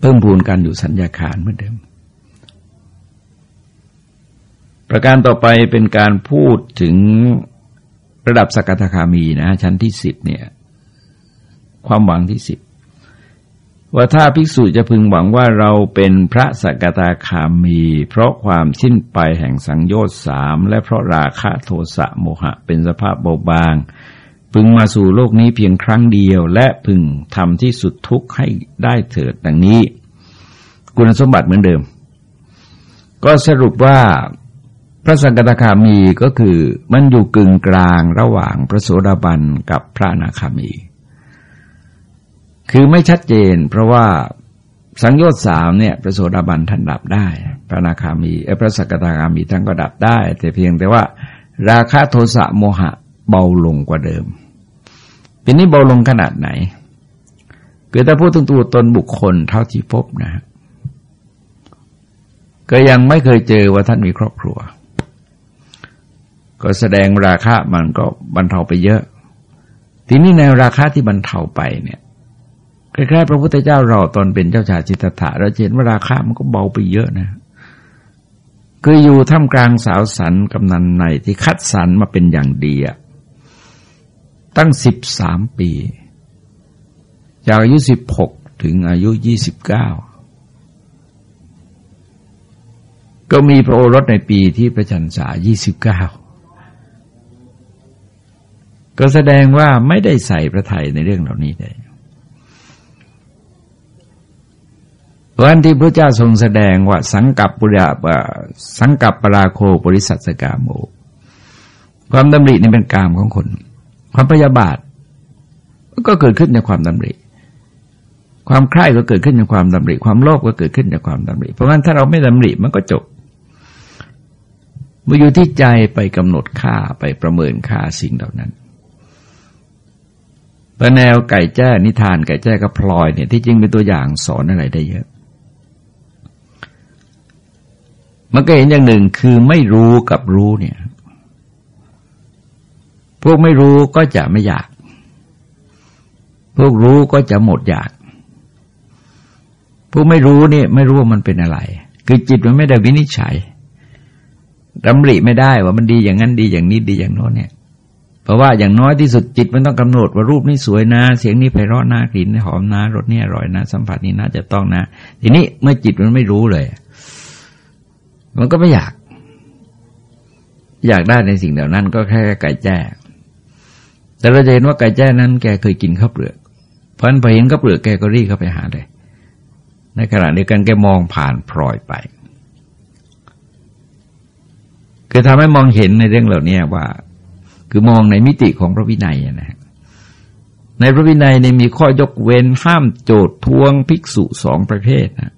Speaker 1: เพิ่มพูนกันอยู่สัญญาคารเหมือนเดิม ประการต่อไปเป็นการพูดถึงระดับสกทาคามีนะชั้นที่สิบเนี่ย ความหวังที่สิบว่าถ้าภิกษุจะพึงหวังว่าเราเป็นพระสกทาคามี เพราะความชิ้นไปแห่งสังโยชน์สามและเพราะราคะโทสะโมหะเป็นสภาพเบาบาง พึงมาสู่โลกนี้เพียงครั้งเดียว และพึงทำที่สุดทุกข์ให้ได้เถิดดังนี้ คุณสมบัติเหมือนเดิม ก็สรุปว่า ระสังกัตคามีก็คือมันอยู่กึ่งกลางระหว่างพระโสดาบันกับพระนาคามี คือไม่ชัดเจน เพราะว่าสังโยชน์สามเนี่ยพระโสดาบันท่านดับได้ พระนาคามีพระสักตาคามีท่านก็ดับได้ แต่เพียงแต่ว่า ราคะโทสะโมหะเบาลงกว่าเดิมทีนี้เบาลงขนาดไหนคือถ้าพูดถึงตัวตนบุคคลเท่าที่พบนะก็ยังไม่เคยเจอว่าท่านมีครอบครัว ก็แสดงราคามันก็บรรเทาไปเยอะ ทีนี้ในราคาที่บรรเทาไปเนี่ยคล้ายๆพระพุทธเจ้าเราตอนเป็นเจ้าชายจิตตถะเราเห็นว่าราคามันก็เบาไปเยอะนะคืออยู่ท่ามกลางสาวสันกำนันในที่คัดสรรมาเป็นอย่างดีอะตั้งสิบสามปี จากอายุสิบหกถึงอายุยี่สิบเก้าก็มีพระโอรสในปีที่ประชันษายี่สิบเก้า ก็แสดงว่าไม่ได้ใส่พระไทยในเรื่องเหล่านี้เลยวันที่พระเจ้าทรงแสดงว่าสังกับปุระสังกับปราโคบริสัทสกาโม ความดำรินี่เป็นกามของคน ความพยาบาท ก็เกิดขึ้นจากความดำริ ความใคร่ก็เกิดขึ้นจากความดำริ ความโลภก็เกิดขึ้นจากความดำริ เพราะงั้นถ้าเราไม่ดำริมันก็จบมาอยู่ที่ใจไปกำหนดค่าไปประเมินค่าสิ่งเหล่านั้น พระแนวไก่แจ้นิทานไก่แจ้กับพลอยเนี่ยที่จริงเป็นตัวอย่างสอนอะไรได้เยอะ มันก็เห็นอย่างหนึ่งคือไม่รู้กับรู้เนี่ย พวกไม่รู้ก็จะไม่อยาก พวกรู้ก็จะหมดอยาก พวกไม่รู้เนี่ยไม่รู้ว่ามันเป็นอะไร คือจิตมันไม่ได้วินิจฉัยดำริไม่ได้ว่ามันดีอย่างนั้นดีอย่างนี้ดีอย่างโน้นเนี่ย เพราะว่าอย่างน้อยที่สุดจิตมันต้องกำหนดว่ารูปนี้สวยนะ เสียงนี้ไพเราะนะกลิ่นหอมนะรสนี่อร่อยนะ สัมผัสนี้น่าจะต้องนะ ทีนี้เมื่อจิตมันไม่รู้เลย มันก็ไม่อยาก อยากได้ในสิ่งเหล่านั้น ก็แค่ไก่แจ้แต่เราจะเห็นว่าไก่แจ้นั้นแกเคยกินข้าวเปลือก เพราะนั้นพอเห็นข้าวเปลือกแกก็รีบเข้าไปหาเลย ในขณะเดียวกันแกมองผ่านพลอยไปคือทำให้มองเห็นในเรื่องเหล่านี้ว่า คือมองในมิติของพระวินัยนะในพระวินัยเนี่ยมีข้อยกเว้นห้ามโจดทวงภิกษุสองประเภทนะ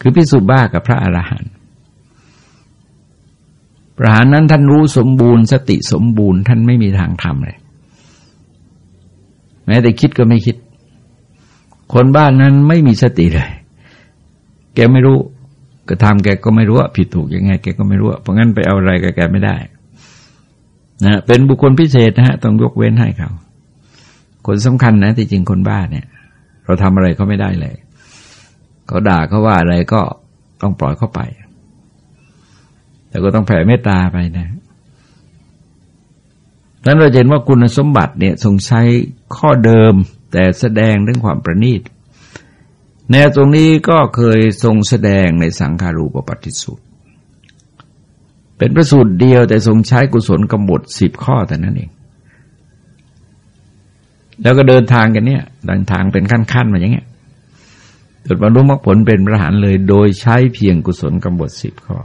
Speaker 1: คือภิกษุบ้ากับพระอรหันต์พระหานนั้นท่านรู้สมบูรณ์สติสมบูรณ์ท่านไม่มีทางทำเลยแม้แต่คิดก็ไม่คิด คนบ้านนั้นไม่มีสติเลย แกไม่รู้ก็ทำแกก็ไม่รู้ว่าผิดถูกยังไง แกก็ไม่รู้เพราะงั้นไปเอาอะไรกับแกไม่ได้ นะเป็นบุคคลพิเศษนะฮะต้องยกเว้นให้เขาคนสำคัญนะที่จริงคนบ้าเนี่ย เราทำอะไรเขาไม่ได้เลย เขาด่าเขาว่าอะไรก็ต้องปล่อยเขาไป แต่ก็ต้องแผ่เมตตาไปนะนั้นเราเห็นว่าคุณสมบัติเนี่ยทรงใช้ข้อเดิมแต่แสดงเรื่องความประณีตแนวตรงนี้ก็เคยทรงแสดงในสังขารูปปฏิสุต เป็นประสูตรเดียวแต่ทรงใช้กุศลกำหนดสิบข้อแต่นั้นเอง แล้วก็เดินทางกันเนี่ยเดินทางเป็นขั้นๆมาอย่างเงี้ยจนบรรลุมรรคผลเป็นพระหานเลย โดยใช้เพียงกุศลกำหนดสิบข้อ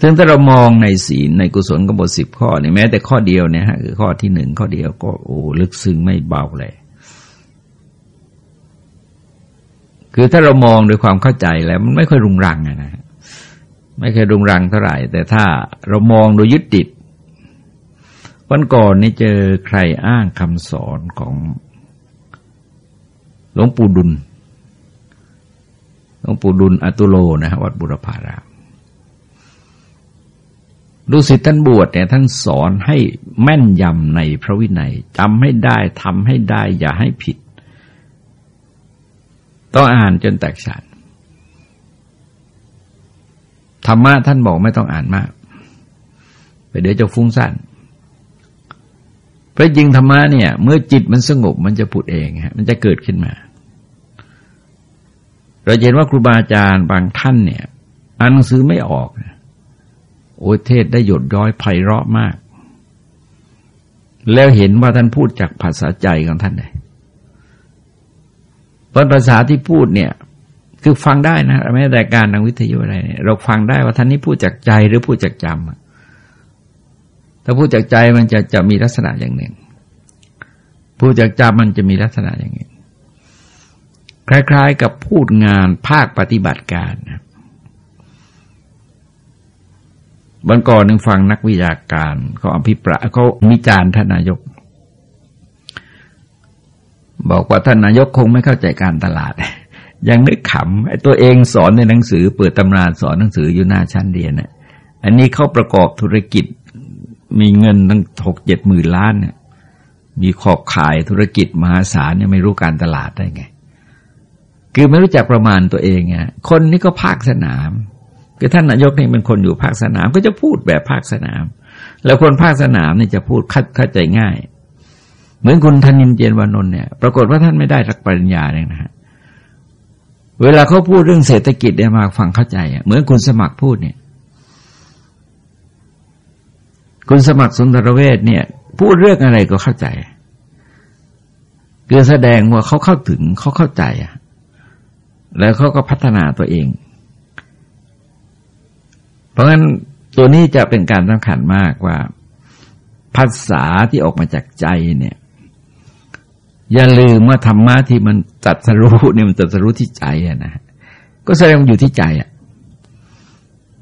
Speaker 1: ซึ่งถ้าเรามองในศีลในกุศลกำหนดสิบข้อนี่แม้แต่ข้อเดียวเนี่ยฮะคือข้อที่หนึ่งข้อเดียวก็โอ้ลึกซึ้งไม่เบาเลย คือถ้าเรามองด้วยความเข้าใจแล้วมันไม่ค่อยรุงรังนะ ไม่เคยรุงรังเท่าไหร่ แต่ถ้าเรามองโดยยึดติด วันก่อนนี่เจอใครอ้างคำสอนของหลวงปู่ดุลหลวงปู่ดุลอตุโลนะฮะวัดบุรพารามดูสิท่านบวชเนี่ยท่านสอนให้แม่นยำในพระวินัยจำให้ได้ทำให้ได้ อย่าให้ผิด ต้องอ่านจนแตกฉาน ธรรมะท่านบอกไม่ต้องอ่านมาก ไปเดี๋ยวจะฟุ้งซ่านเพราะจริงธรรมะเนี่ย เมื่อจิตมันสงบมันจะปุดเองฮะมันจะเกิดขึ้นมา เราเห็นว่าครูบาอาจารย์บางท่านเนี่ยอ่านหนังสือไม่ออกโอ้เทศได้หยดย้อยไพเราะมาก แล้วเห็นว่าท่านพูดจากภาษาใจของท่านเลยเพราะภาษาที่พูดเนี่ย คือฟังได้นะแม้แต่การทางวิทยุอะไรเนี่ยเราฟังได้ว่าท่านนี้พูดจากใจหรือพูดจากจำถ้าพูดจากใจมันจะจะมีลักษณะอย่างหนึ่ง พูดจากจำมันจะมีลักษณะอย่างนี้คล้ายๆ กับพูดงานภาคปฏิบัติการนะบันก่อนหนึ่งฟังนักวิชาการเขาอภิปรายเขามิจารท่านนายก บอกว่าท่านนายกคงไม่เข้าใจการตลาด ยังนึกขำไอ้ตัวเองสอนในหนังสือ เปิดตำราสอนหนังสืออยู่หน้าชั้นเรียนเนี่ยอันนี้เขาประกอบธุรกิจมีเงินตั้งหกเจ็ดหมื่นล้านเนี่ยมีขอบขายธุรกิจมหาศาลเนี่ยไม่รู้การตลาดได้ไง คือไม่รู้จักประมาณตัวเองไงคนนี้ก็ภาคสนามคือท่านนายกนี่เป็นคนอยู่ภาคสนามก็จะพูดแบบภาคสนาม แล้วคนภาคสนามนี่จะพูดเข้าใจง่าย เหมือนคุณธนินเจนวานนท์เนี่ย ปรากฏว่าท่านไม่ได้รักปริญญาเลยนะฮะ เวลาเขาพูดเรื่องเศรษฐกิจเนี่ยมาฟังเข้าใจอะเหมือนคุณสมัครพูดเนี่ย คุณสมัครสุนทรเวชเนี่ย พูดเรื่องอะไรก็เข้าใจคือแสดงว่าเขาเข้าถึงเขาเข้าใจอะ แล้วเขาก็พัฒนาตัวเอง เพราะงั้นตัวนี้จะเป็นการสำคัญมากว่า ภาษาที่ออกมาจากใจเนี่ย อย่าลืมว่าธรรมะที่มันจัดสรู้เนี่ยมันจัดสรู้ที่ใจอะนะก็แสดงอยู่ที่ใจอะ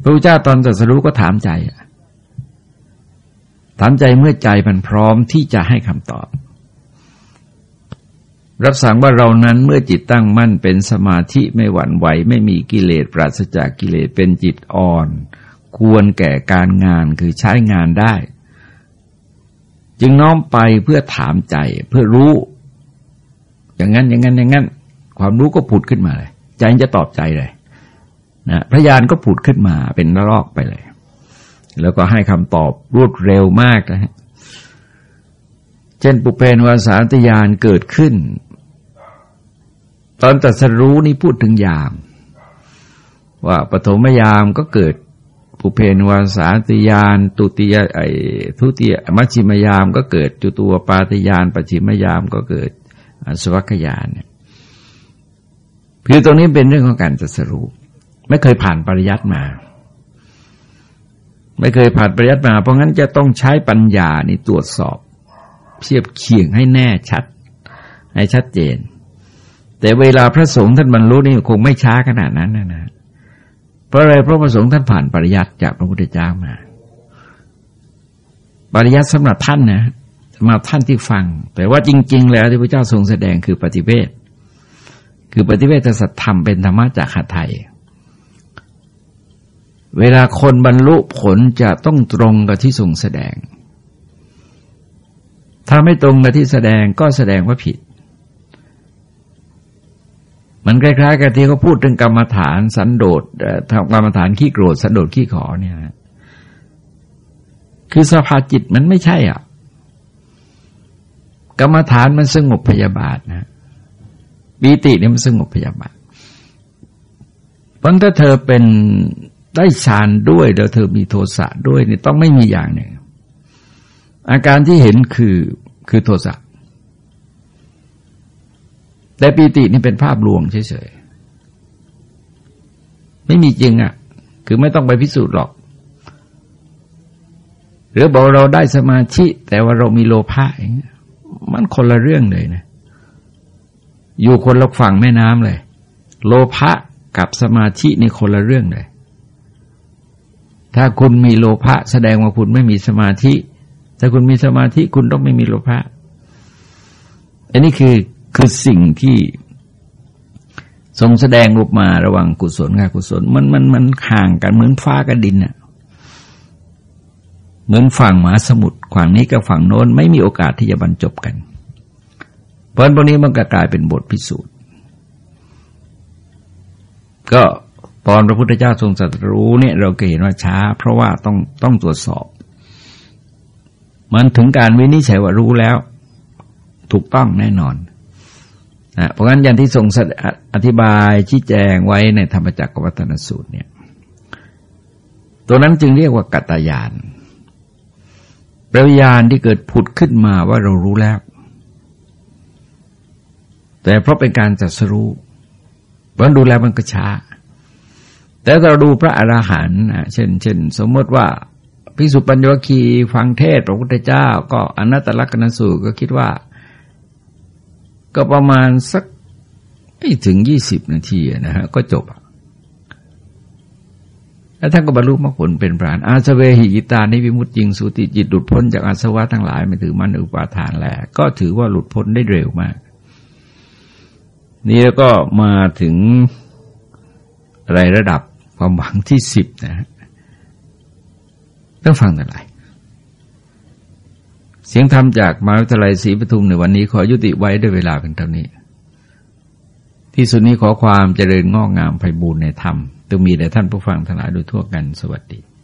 Speaker 1: พระพุทธเจ้าตอนจัดสรู้ก็ถามใจอะถามใจเมื่อใจมันพร้อมที่จะให้คำตอบ รับสั่งว่าเรานั้นเมื่อจิตตั้งมั่นเป็นสมาธิไม่หวั่นไหว ไม่มีกิเลสปราศจากกิเลสเป็นจิตอ่อน ควรแก่การงานคือใช้งานได้ จึงน้อมไปเพื่อถามใจเพื่อรู้ อย่างนั้นอย่างนั้นอย่างนั้น ความรู้ก็ผุดขึ้นมาเลย ใจจะตอบใจเลยนะพระญาณก็ผุดขึ้นมาเป็นรลอกไปเลย แล้วก็ให้คำตอบรวดเร็วมากนะฮะเช่นปุเพนวาสารตยานเกิดขึ้น ตอนตัดสรู้นี่พูดถึงยาม ว่าปฐมยามก็เกิดปุเพนวาสาตยานตุติยไอทุติยมัชชิมยามก็เกิดจุตัวปาตยานปัจฉิมยามก็เกิด อสวัคยานเนี่ยคือตรงนี้เป็นเรื่องของการตัดสรู้ไม่เคยผ่านปริยัติมา ไม่เคยผ่านปริยัติมา เพราะงั้นจะต้องใช้ปัญญานี่ตรวจสอบเทียบเคียงให้แน่ชัด ให้ชัดเจน แต่เวลาพระสงฆ์ท่านบรรลุนี่คงไม่ช้าขนาดนั้นนะนะเพราะอะไรเพราะพระสงฆ์ท่านผ่านปริยัติจากพระพุทธเจ้ามา ปริยัติสำหรับท่านนะ สำหรับท่านที่ฟัง แต่ว่าจริง ๆ แล้วที่พระเจ้าทรงแสดงคือปฏิเวทคือปฏิเวทสัตธรรมเป็นธรรมะจากขัไทย เวลาคนบรรลุผลจะต้องตรงกับที่ทรงแสดง ถ้าไม่ตรงกับที่แสดงก็แสดงว่าผิด มันคล้ายๆกับที่เขาพูดถึงกรรมฐานสันโดษทำกรรมฐานขี้โกรธสันโดษขี้ขอเนี่ย คือสภาจิตมันไม่ใช่อะ กรรมฐานมันสงบพยาบาทนะปีติเนี่ยมันสงบพยาบาทเพราะถ้าเธอเป็นได้ฌานด้วยแล้วเธอมีโทสะด้วยนี่ต้องไม่มีอย่างหนึ่งอาการที่เห็นคือคือโทสะแต่ปีตินี่เป็นภาพลวงเฉยๆไม่มีจริงอะ่ะ คือไม่ต้องไปพิสูจน์หรอก หรือบอกเราได้สมาธิแต่ว่าเรามีโลภะอย่างเงี้ย มันคนละเรื่องเลยนะ อยู่คนละฝั่งแม่น้ำเลย โลภะกับสมาธินี่คนละเรื่องเลย ถ้าคุณมีโลภะแสดงว่าคุณไม่มีสมาธิ ถ้าคุณมีสมาธิคุณต้องไม่มีโลภะ อันนี้คือคือสิ่งที่ทรงแสดงรูปมาระหว่างกุศลกับกุศล มันมันมันห่างกันเหมือนฟ้ากับดินอะ เหมือนฝั่งมหาสมุทรฝั่งนี้กับฝั่งโน้นไม่มีโอกาสที่จะบรรจบกัน เพราะพวกนี้มันก็กลายเป็นบทพิสูจน์ ก็ตอนพระพุทธเจ้าทรงสัตรู้เนี่ยเราก็เห็นว่าช้า เพราะว่าต้องต้องตรวจสอบ มันถึงการวินิจฉัยว่ารู้แล้ว ถูกต้องแน่นอนนะเพราะงั้นอย่างที่ทรงอธิบายชี้แจงไว้ในธรรมจักรวัฒนสูตรเนี่ย ตัวนั้นจึงเรียกว่ากัตยาน ประวิญาณที่เกิดผุดขึ้นมาว่าเรารู้แล้ว แต่เพราะเป็นการจัดสรู้เพราะดูแลมันก็ช้า แต่เราดูพระอราหันต์เช่น เช่น สมมติว่าพิสุปัญญวคีฟังเทศพระพุทธเจ้า ก็อนัตตลักษณสูก็คิดว่า ก็ประมาณสักไม่ถึงยี่สิบนาทีนะฮะ ก็จบ แล้วท่านก็บรรลุมรรคผลเป็นพรานอาสเวหิกิตานิวิมุตติงสุติจิตหลุดพ้นจากอาสวะทั้งหลายไม่ถือมันอุปาทานแหละก็ถือว่าหลุดพ้นได้เร็วมาก นี่แล้วก็มาถึงอะไรระดับความหวังที่สิบนะฮะต้องฟังอะไร เสียงธรรมจากมหาวิทยาลัยศรีปทุมในวันนี้ขอยุติไว้ด้วยเวลาเพียงเท่านี้ ที่สุดนี้ขอความเจริญงอกงามไพบูรณ์ในธรรม ต้องมีแด่ท่านผู้ฟังทั้งหลายโดยทั่วกันสวัสดี